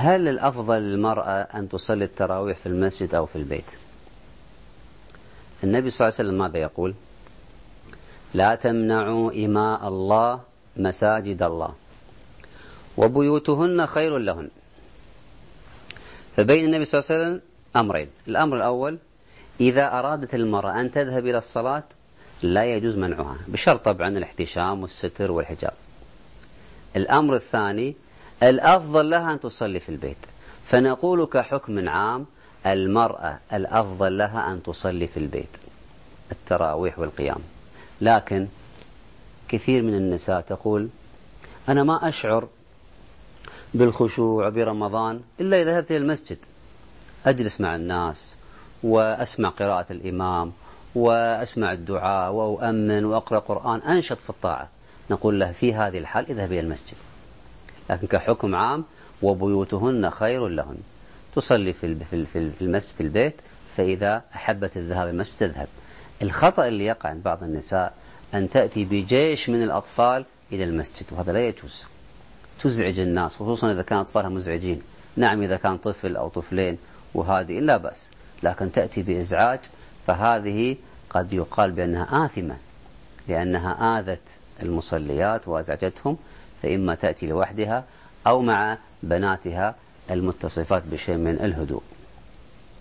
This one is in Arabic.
هل الأفضل للمرأة أن تصلي التراويح في المسجد أو في البيت؟ النبي صلى الله عليه وسلم ماذا يقول؟ لا تمنعوا إماء الله مساجد الله وبيوتهن خير لهن. فبين النبي صلى الله عليه وسلم أمرين. الأمر الأول إذا أرادت المرأة أن تذهب إلى الصلاة لا يجوز منعها بشرط طبعا الاحتشام والستر والحجاب. الأمر الثاني الأفضل لها أن تصلي في البيت. فنقول كحكم عام المرأة الأفضل لها أن تصلي في البيت. التراويح والقيام. لكن كثير من النساء تقول أنا ما أشعر بالخشوع برمضان إلا إذا ذهبت إلى المسجد. أجلس مع الناس وأسمع قراءة الإمام وأسمع الدعاء وأؤمن وأقرأ قرآن أنشط في الطاعة. نقول له في هذه الحال اذهب إلى المسجد. لكن كحكم عام وبيوتهن خير لهن. تصلي في في المسجد في البيت فإذا أحبت الذهاب المسجد تذهب. الخطأ اللي يقع عند بعض النساء أن تأتي بجيش من الأطفال إلى المسجد وهذا لا يجوز. تزعج الناس خصوصا إذا كان أطفالها مزعجين. نعم إذا كان طفل أو طفلين وهذه لا بأس لكن تأتي بإزعاج فهذه قد يقال بأنها آثمة لأنها آذت المصليات وأزعجتهم فإما تأتي لوحدها أو مع بناتها المتصفات بشيء من الهدوء.